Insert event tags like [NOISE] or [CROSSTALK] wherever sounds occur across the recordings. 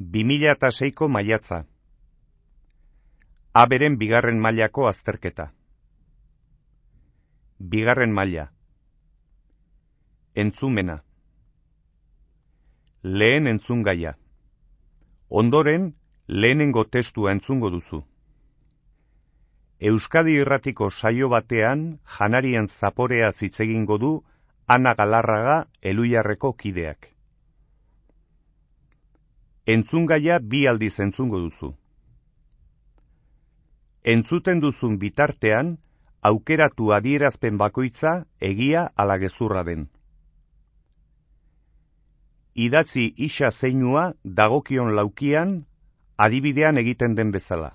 2006ko maiatza. Aberen bigarren mailako azterketa. Bigarren maila. Entzumena. Lehen entzungaia. Ondoren, lehenengo testua entzungo duzu. Euskadi irratiko saio batean janarien zaporea zitzegingo du Ana Galarraga eluiarreko kideak. Entzungaia bi aldiz entzungo duzu. Entzuten duzun bitartean, aukeratu adierazpen bakoitza egia ala gezurra den. Idatzi isa zeinua dagokion laukian, adibidean egiten den bezala.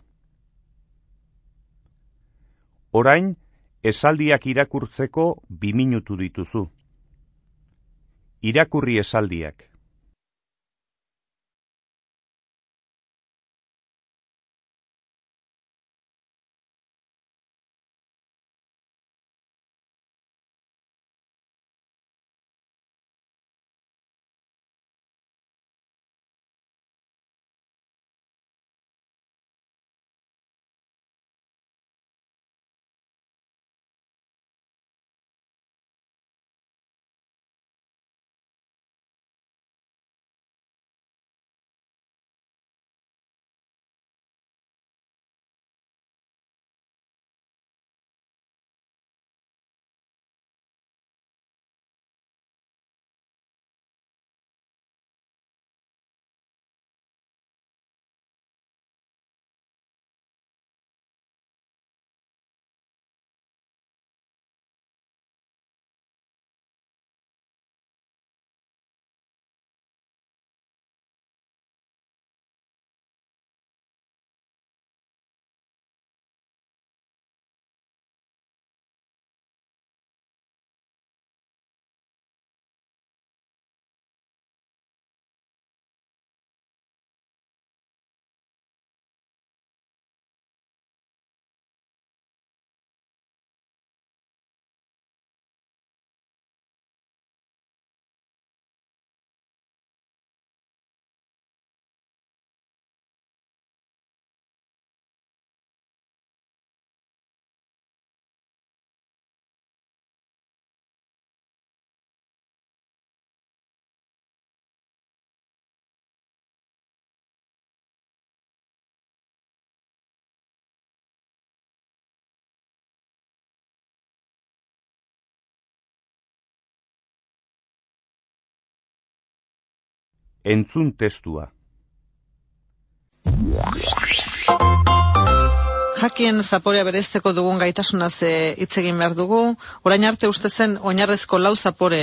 Orain, esaldiak irakurtzeko bi minutu dituzu. Irakurri esaldiak. Entzun testua. Jakien zaporea berezteko dugun gaitasunaz hitz egin behar dugu. Orain arte uste zen oinarrezko lau zapore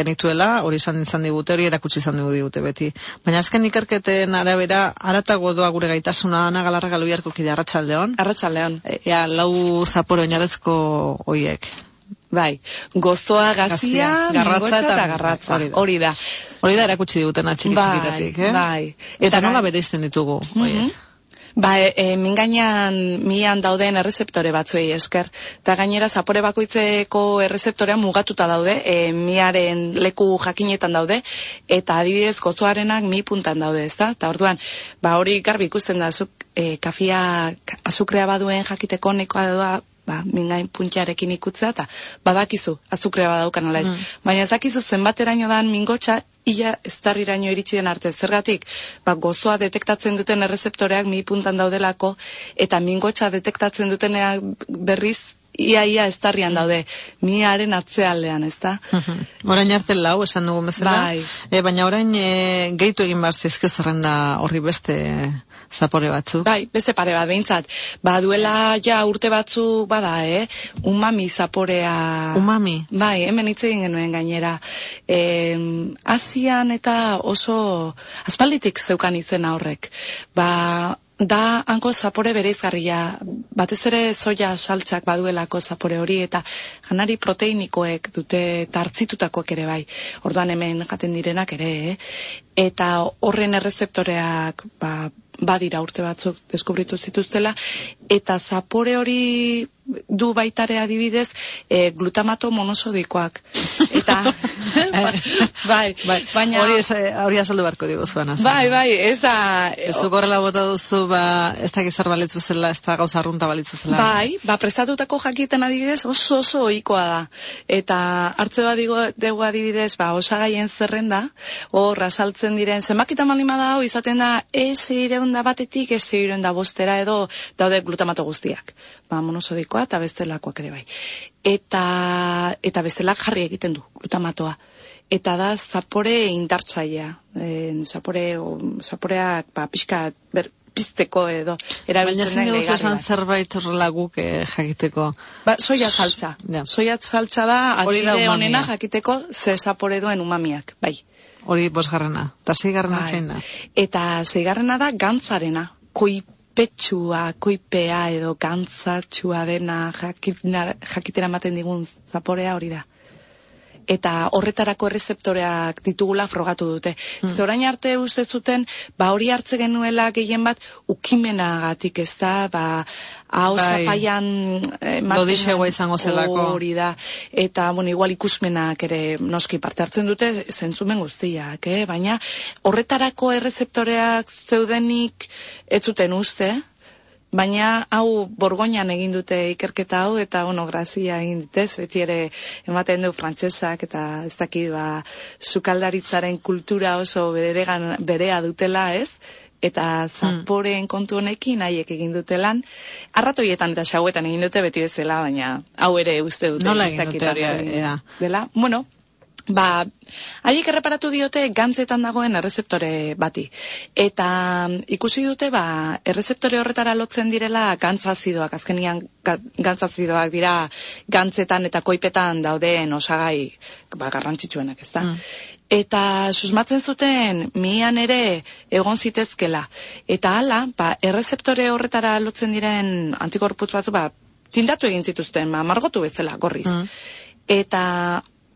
genituela, hori izan izan digute, hori erakutsi izan digute beti. Baina azken ikerketen arabera, aratago doa gure gaitasuna ana galarra galuiarko kide arratsaldeon. Arratsaldeon. Ea lau zapore oinarrezko hoiek. Bai, gozoa, gazia, garratza eta garratza. Hori da. Hori da erakutsi diguten atxiki bai, txikitatik, eh? Bai. Eta, nola bereizten ditugu, mm -hmm. Ba, e, e, mingainan mian dauden errezeptore batzuei esker. Eta gainera, zapore bakoitzeko errezeptorea mugatuta daude, e, miaren leku jakinetan daude, eta adibidez gozoarenak mi puntan daude, ezta? Eta orduan, ba, hori garbi ikusten da, azuk, e, kafia azukrea baduen jakiteko nekoa ba, mingain puntxarekin ikutzea, eta badakizu, azukrea badaukan ala ez. Mm. Baina ez dakizu zenbateraino dan mingotxa, ia ez darriraino iritsi den arte. Zergatik, ba, gozoa detektatzen duten errezeptoreak mi puntan daudelako, eta mingotxa detektatzen duteneak berriz, ia ia ez darrian daude, miaren atzealdean, ez da? orain arte lau, esan dugu bezala. Bai. E, baina orain e, gehitu egin behar zizkio zerrenda horri beste zapore batzu. Bai, beste pare bat behintzat. Ba, duela ja urte batzu bada, eh? Umami zaporea. Umami? Bai, hemen hitz egin genuen gainera. E, Asian eta oso aspalditik zeukan izena horrek. Ba, da hanko zapore bereizgarria, batez ere soia saltsak baduelako zapore hori eta janari proteinikoek dute tartzitutakoak ere bai. Orduan hemen jaten direnak ere, eh? Eta horren errezeptoreak ba, badira urte batzuk deskubritu zituztela, eta zapore hori du baitare adibidez e, glutamato monosodikoak. Eta, [LAUGHS] bai, bai, baina... Hori, hori azaldu barko digu zuan. Bai, bai, ez da... Ez du gorrela bota duzu, ba, ez da gizar balitzu zela, ez da gauza arrunta balitzu zela. Bai, ba, prestatutako jakiten adibidez oso oso ohikoa da. Eta hartze bat digo, dugu adibidez, ba, osagaien zerrenda, hor, asaltzen diren, zenbakita malima da, izaten da, ez da batetik, ez da bostera edo, daude glutamato guztiak. Ba, monosodikoa eta bestelakoak ere bai. Eta, eta bestelak jarri egiten du, glutamatoa. Eta da zapore indartzaia. En, zapore, o, zaporeak, ba, pixka, ber, pizteko edo Baina zein esan zerbait horrela guk eh, jakiteko? Ba, soia saltza. Ja. Soia saltza da, adibide honena jakiteko ze zapore duen umamiak, bai. Hori bosgarrena. Eta zeigarrena bai. zein da? Eta zeigarrena da gantzarena. Koip petsua, koipea edo gantzatxua dena jakitera ematen digun zaporea hori da. Eta horretarako errezeptoreak ditugula frogatu dute. Hmm. Zorain arte uste zuten, ba hori hartze genuela gehien bat ukimenagatik ez da, ba hau bai. zapaian eh, izango zelako hori da eta bueno igual ikusmenak ere noski parte hartzen dute zentzumen guztiak eh? baina horretarako errezeptoreak zeudenik ez zuten uste Baina hau borgoinan egin dute ikerketa hau eta ono grazia egin ditez, beti ere ematen du frantsesak eta ez daki ba sukaldaritzaren kultura oso beregan berea dutela, ez? eta zaporeen hmm. kontu honekin haiek egin dute lan. Arratoietan eta xauetan egin dute beti bezala, baina hau ere uste dute. Nola egin dute hori, Dela, bueno, ba, haiek erreparatu diote gantzetan dagoen errezeptore bati. Eta ikusi dute, ba, errezeptore horretara lotzen direla gantzazidoak, azkenian gantzazidoak dira gantzetan eta koipetan dauden osagai ba, garrantzitsuenak, ez da? Hmm eta susmatzen zuten mian ere egon zitezkela. Eta hala, ba, errezeptore horretara lotzen diren antikorputz batzu, ba, tindatu egin zituzten, ba, margotu bezala, gorriz. Mm. Eta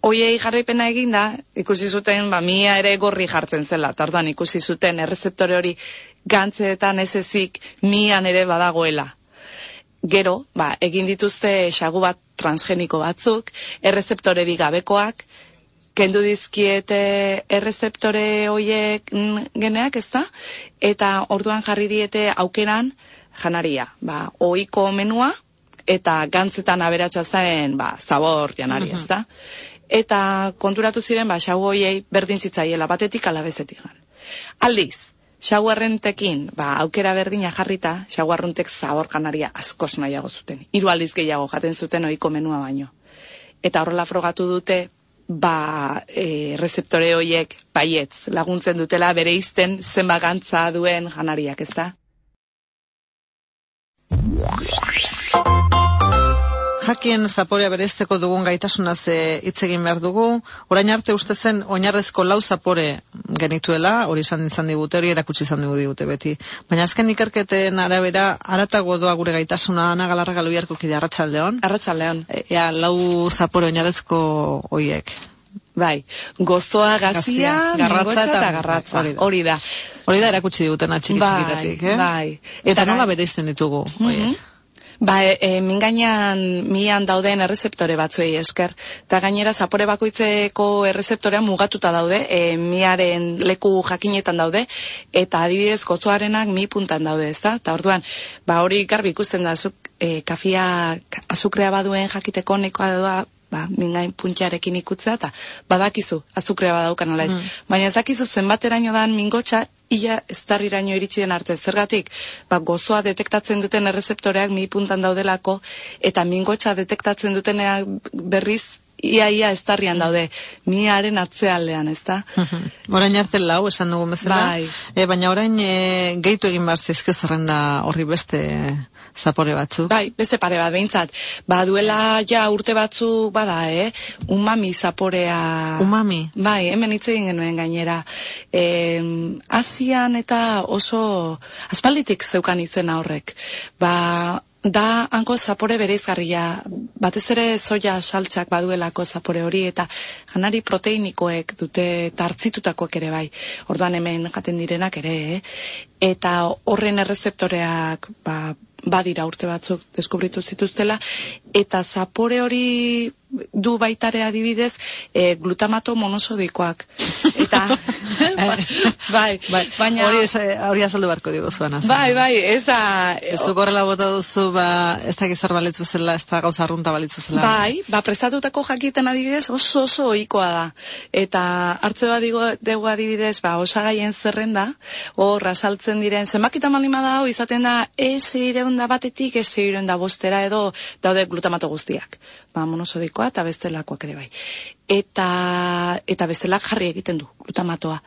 hoiei jarraipena eginda, ikusi zuten, ba, mia ere gorri jartzen zela, tardan ikusi zuten errezeptore hori gantzeetan ez ezik mian ere badagoela. Gero, ba, egin dituzte xagu bat transgeniko batzuk, errezeptoreri gabekoak, kendu dizkiete errezeptore hoiek geneak, ez da? Eta orduan jarri diete aukeran janaria. Ba, oiko menua eta gantzetan aberatsa zen, ba, zabor janari, ez da? Eta konturatu ziren, ba, xau hoiei berdin zitzaiela batetik alabezetik gan. Aldiz, xauarrentekin, ba, aukera berdina jarrita, xauarruntek zabor janaria askoz nahiago zuten. Hiru aldiz gehiago jaten zuten oiko menua baino. Eta horrela frogatu dute, ba, e, rezeptore horiek baietz laguntzen dutela bere izten zenbagantza duen janariak, ez da? Jakien zaporea berezteko dugun gaitasunaz hitz egin behar dugu. Orain arte uste zen oinarrezko lau zapore genituela, hori izan izan digute, hori erakutsi izan digute beti. Baina azken ikerketen arabera, aratago doa gure gaitasuna ana galarra galuiarko kide arratsaldeon. Arratsaldeon. Ea, lau zapore oinarrezko hoiek. Bai, gozoa, gazia, garratza eta garratza. Hori da. Hori da erakutsi diguten atxiki bai, txikitatik, eh? Bai. Eta, nola bereizten ditugu, mm Ba, e, mingainan mian dauden errezeptore batzuei esker. Eta gainera, zapore bakoitzeko errezeptorea mugatuta daude, e, miaren leku jakinetan daude, eta adibidez gozoarenak mi puntan daude, ez da? Eta orduan, ba, hori garbi ikusten da, azuk, e, kafia azukrea baduen jakiteko nekoa ba, mingain puntxarekin ikutza, eta badakizu, azukrea badaukan ala ez. Mm. Baina ez dakizu zenbateraino dan mingotxa, ia ez darriraino iritsi den arte. Zergatik, ba, gozoa detektatzen duten errezeptoreak mi puntan daudelako, eta mingotxa detektatzen duteneak berriz, ia ia ez darrian daude, miaren atzealdean, ez da? orain arte lau, esan dugu bezala. Bai. E, baina orain e, gehitu egin behar zizkio zerrenda horri beste zapore batzu. Bai, beste pare bat behintzat. Ba, duela ja urte batzu bada, eh? Umami zaporea. Umami? Bai, hemen hitz egin genuen gainera. E, Asian eta oso aspalditik zeukan izena horrek. Ba, da hanko zapore bereizgarria. Batez ere soja saltsak baduelako zapore hori eta janari proteinikoek dute tartzitutakoak ere bai. Orduan hemen jaten direnak ere, eh? Eta horren errezeptoreak ba, badira urte batzuk deskubritu zituztela eta zapore hori du baitare adibidez e, glutamato monosodikoak eta [LAUGHS] bai, bai, baina hori hori azaldu barko digo zuan bai, bai, ez da ez du gorrela bota duzu ba, ez da gizar balitzu zela ez da gauza arrunta balitzu zela. Bai, ba, prestatutako jakiten adibidez oso oso oikoa da. Eta hartze bat digo dugu adibidez ba, osagaien zerrenda hor asaltzen diren zenbakita malima da izaten da ez da batetik ez da bostera edo daude glutamato guztiak ba, monosodikoa eta bestelakoak ere bai. Eta, eta bestelak jarri egiten du, glutamatoa.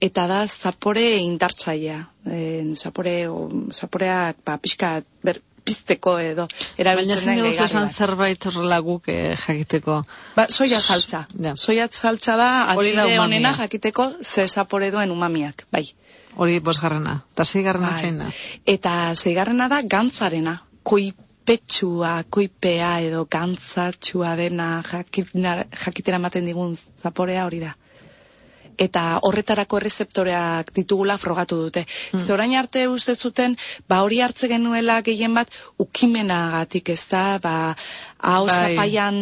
Eta da zapore indartzaia. E, zapore, o, zaporeak, ba, pixka, ber, pizteko edo. Baina zen dugu esan zerbait horrela guk eh, jakiteko. Ba, soia saltza. Ja. Soia saltza da, adide honena jakiteko ze zapore duen umamiak, bai. Hori bosgarrena. Eta zeigarrena bai. zein da. Eta zeigarrena da gantzarena. Koip petsua, koipea edo gantzatxua dena jakitera ematen digun zaporea hori da. Eta horretarako errezeptoreak ditugula frogatu dute. Hmm. Zorain arte uste zuten, ba hori hartze genuela gehien bat ukimenagatik ez da, ba hau bai. zapaian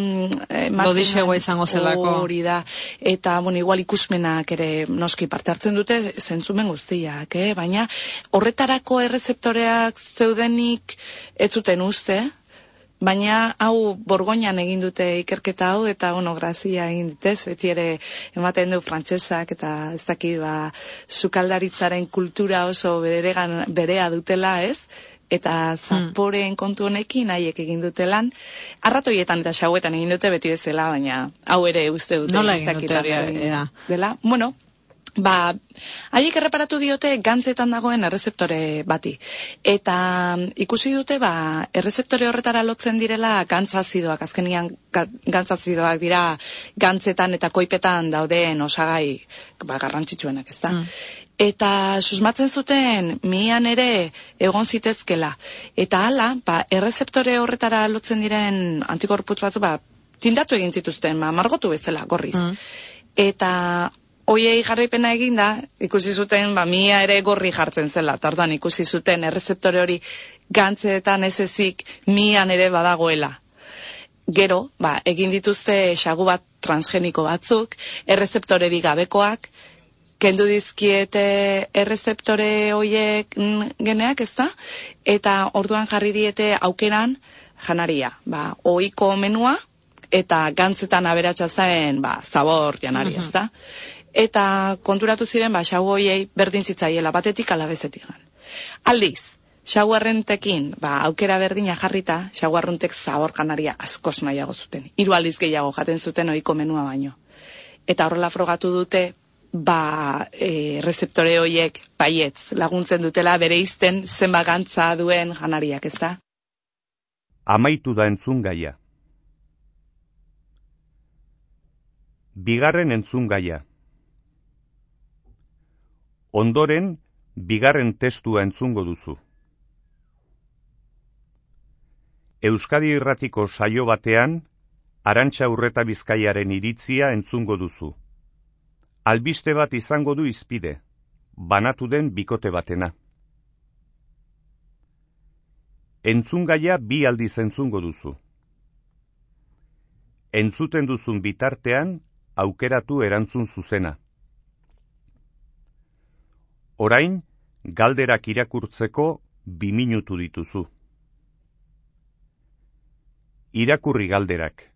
eh, izango zelako hori da eta bueno igual ikusmenak ere noski parte hartzen dute zentzumen guztiak eh? baina horretarako errezeptoreak zeudenik ez zuten uste Baina hau borgoinan egin dute ikerketa hau eta bueno, grazia egin ditez, beti ere ematen du frantsesak eta ez dakit ba sukaldaritzaren kultura oso beregan berea dutela, ez? Eta zaporeen hmm. kontu honekin haiek egin dute lan. Arratoietan eta xauetan egin dute beti bezala, baina hau ere uste dute. Nola egin dute hori, Dela, bueno, ba, haiek erreparatu diote gantzetan dagoen errezeptore bati. Eta ikusi dute, ba, errezeptore horretara lotzen direla gantzazidoak, azkenian gantzazidoak dira gantzetan eta koipetan dauden osagai ba, garrantzitsuenak, ez da? Hmm eta susmatzen zuten mian ere egon zitezkela. Eta hala, ba, errezeptore horretara lotzen diren antikorputz batzu, ba, tindatu egin zituzten, ba, margotu bezala, gorriz. Mm. Eta hoiei jarraipena eginda, ikusi zuten, ba, mia ere gorri jartzen zela, tardan ikusi zuten errezeptore hori gantzeetan ez ezik mian ere badagoela. Gero, ba, egin dituzte xagu bat transgeniko batzuk, errezeptoreri gabekoak, kendu dizkiete errezeptore hoiek geneak, ez da? Eta orduan jarri diete aukeran janaria. Ba, oiko menua eta gantzetan aberatsa zen, ba, zabor janari, ez da? Eta konturatu ziren, ba, xau hoiei berdin zitzaiela batetik alabezetik. Aldiz, xauarrentekin, ba, aukera berdina jarrita, xauarruntek zabor janaria askoz nahiago zuten. Hiru aldiz gehiago jaten zuten oiko menua baino. Eta horrela frogatu dute, ba, e, rezeptore horiek baietz laguntzen dutela bere izten zenbagantza duen janariak, ez da? Amaitu da entzun gaia. Bigarren entzun gaia. Ondoren, bigarren testua entzungo duzu. Euskadi irratiko saio batean, Arantxa urreta bizkaiaren iritzia entzungo duzu albiste bat izango du izpide, banatu den bikote batena. Entzungaia bi aldiz entzungo duzu. Entzuten duzun bitartean, aukeratu erantzun zuzena. Orain, galderak irakurtzeko bi minutu dituzu. Irakurri galderak.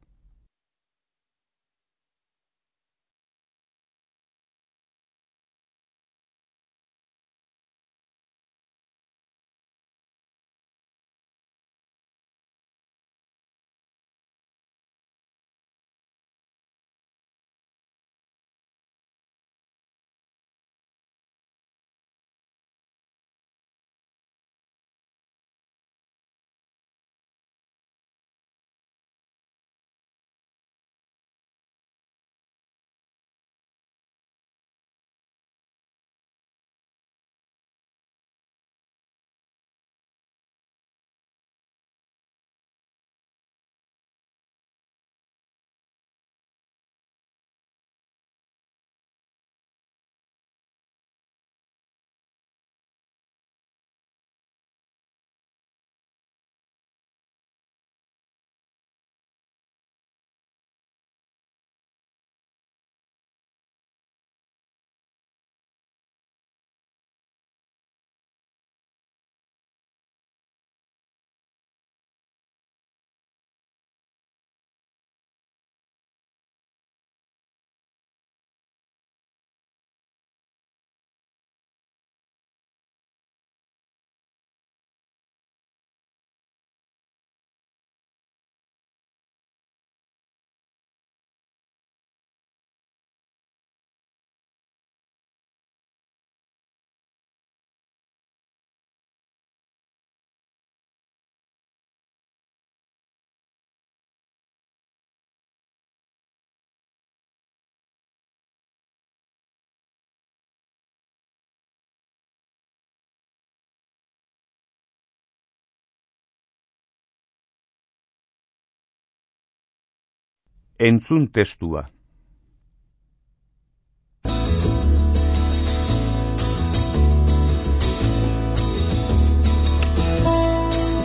Entzun testua.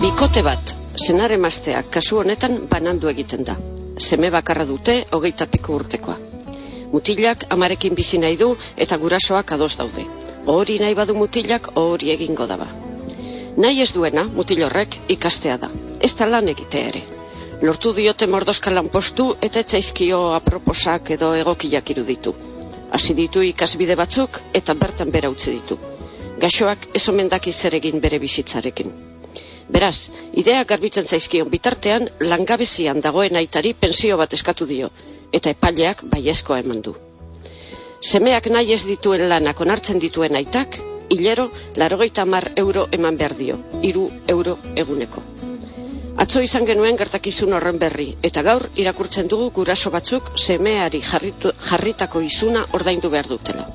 Bikote bat, senare mazteak kasu honetan banandu egiten da. Seme bakarra dute hogeita piko urtekoa. Mutilak amarekin bizi nahi du eta gurasoak ados daude. Hori nahi badu mutilak hori egingo daba. Nahi ez duena mutil horrek ikastea da. Ez da lan egite ere. Lortu diote mordoska lanpostu eta etzaizkio aproposak edo egokiak iruditu. Hasi ditu ikasbide batzuk eta bertan bera utzi ditu. Gaxoak ez zer egin bere bizitzarekin. Beraz, idea garbitzen zaizkion bitartean langabezian dagoen aitari pensio bat eskatu dio, eta epaileak baiezkoa eman du. Semeak nahi ez dituen lanak onartzen dituen aitak, hilero, larogeita mar euro eman behar dio, iru euro eguneko. Atzo izan genuen gertakizun horren berri, eta gaur irakurtzen dugu guraso batzuk semeari jarritu, jarritako izuna ordaindu behar dutela.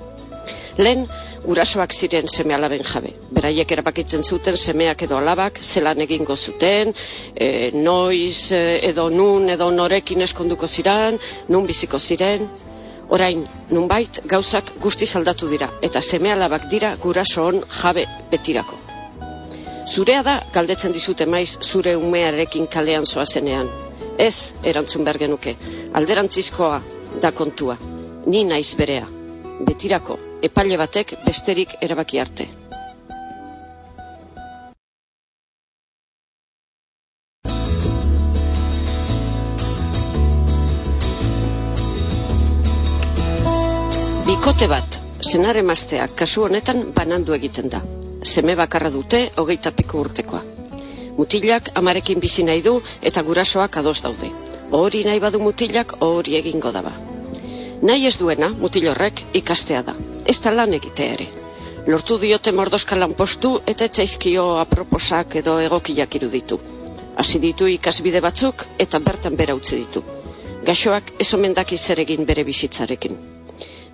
Lehen, gurasoak ziren seme alaben jabe. Beraiek erabakitzen zuten semeak edo alabak zelan egingo zuten, e, noiz e, edo nun edo norekin eskonduko ziren, nun biziko ziren. Orain, nunbait gauzak guzti aldatu dira, eta seme alabak dira guraso hon jabe betirako. Zurea da, galdetzen dizute maiz, zure umearekin kalean zoazenean. Ez, erantzun bergenuke, alderantzizkoa da kontua, ni naiz berea, betirako, epaile batek besterik erabaki arte. Bikote bat, senare mazteak kasu honetan banandu egiten da. Seme bakarra dute hogeita piko urtekoa. Mutilak amarekin bizi nahi du eta gurasoak ados daude. Hori nahi badu mutilak hori egingo daba. Nahi ez duena, mutil horrek, ikastea da. Ez da lan egite ere. Lortu diote mordoska lanpostu eta etzaizkio aproposak edo egokiak iruditu. Hasi ditu ikasbide batzuk eta bertan bera utzi ditu. Gaxoak ez omendaki zer egin bere bizitzarekin.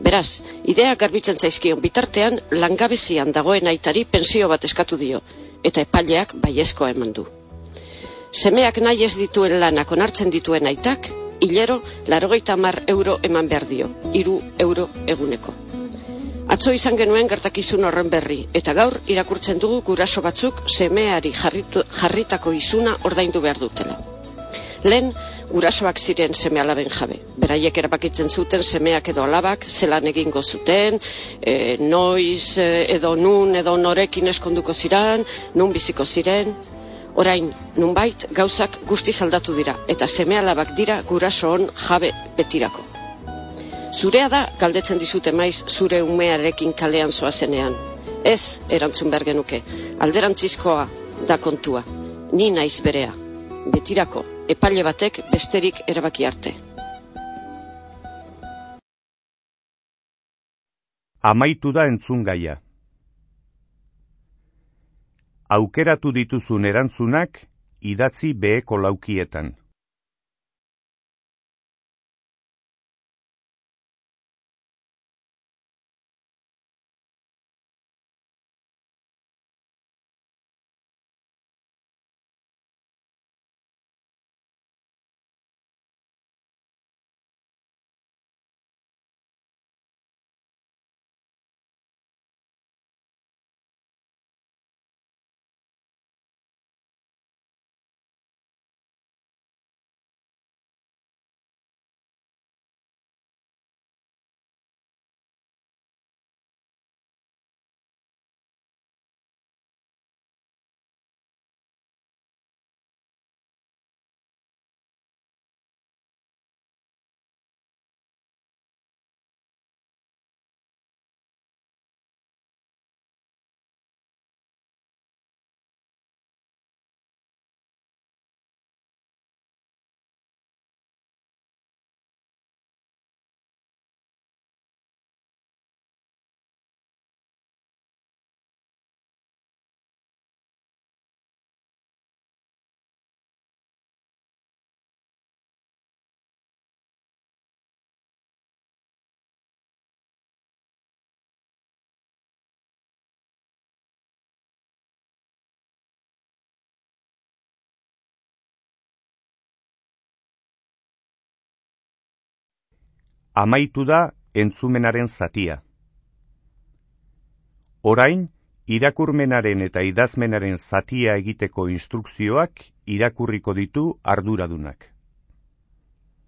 Beraz, idea garbitzen zaizkion bitartean langabezian dagoen aitari pensio bat eskatu dio, eta epaileak baiezkoa eman du. Semeak nahi ez dituen lanak onartzen dituen aitak, hilero, larogeita mar euro eman behar dio, iru euro eguneko. Atzo izan genuen gertakizun horren berri, eta gaur irakurtzen dugu guraso batzuk semeari jarritu, jarritako izuna ordaindu behar dutela. Lehen, gurasoak ziren seme alaben jabe. Beraiek erabakitzen zuten semeak edo alabak zelan egingo zuten, e, noiz e, edo nun edo norekin eskonduko ziren, nun biziko ziren, Orain, nunbait, gauzak guzti aldatu dira, eta seme alabak dira guraso hon jabe betirako. Zurea da, galdetzen dizute maiz, zure umearekin kalean zoazenean. Ez, erantzun behar genuke, alderantzizkoa da kontua, ni naiz berea. Betirako, epaile batek besterik erabaki arte. Amaitu da entzun gaia aukeratu dituzun erantzunak idatzi beheko laukietan. Amaitu da entzumenaren zatia. Orain, irakurmenaren eta idazmenaren zatia egiteko instrukzioak irakurriko ditu arduradunak.